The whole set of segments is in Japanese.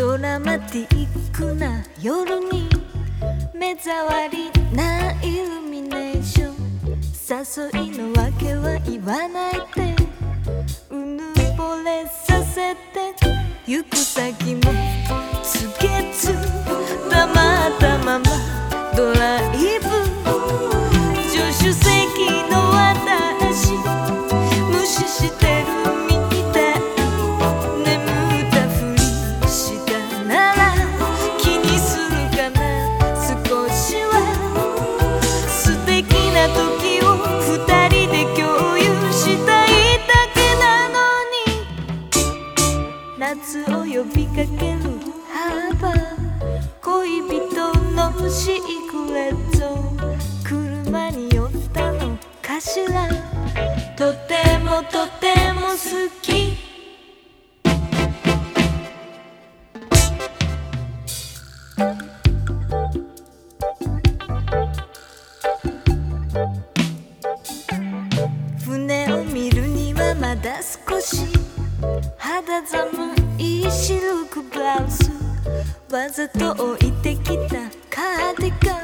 ドラマティックな夜に目障りなイルミネーション誘いのわけは言わないでうぬぼれさせて行く先もかけるハーバー恋人のシークレット車に寄ったのかしら。とてもとても好き。船を見るにはまだ少し。肌寒いシルクブラウス。わざと置いてきたカーディガン。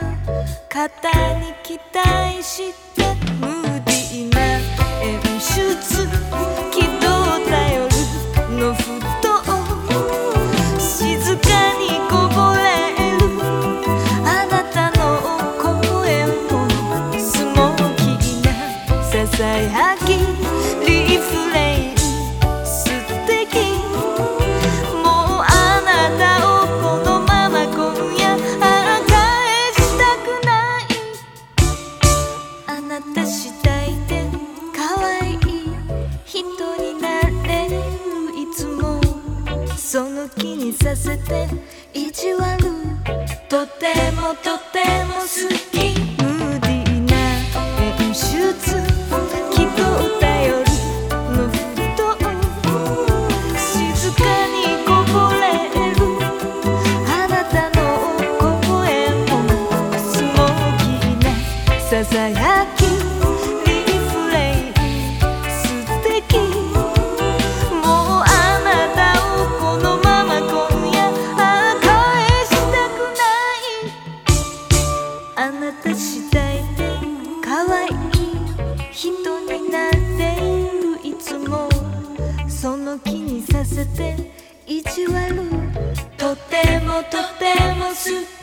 肩に期待してムーディーなその気にさせて。意地悪。とてもとても好き。ムーディーな演出。気を頼る。のふと静かにこぼれる。あなたの声もスモーキーな。ささやきせて意地悪とてもとても好き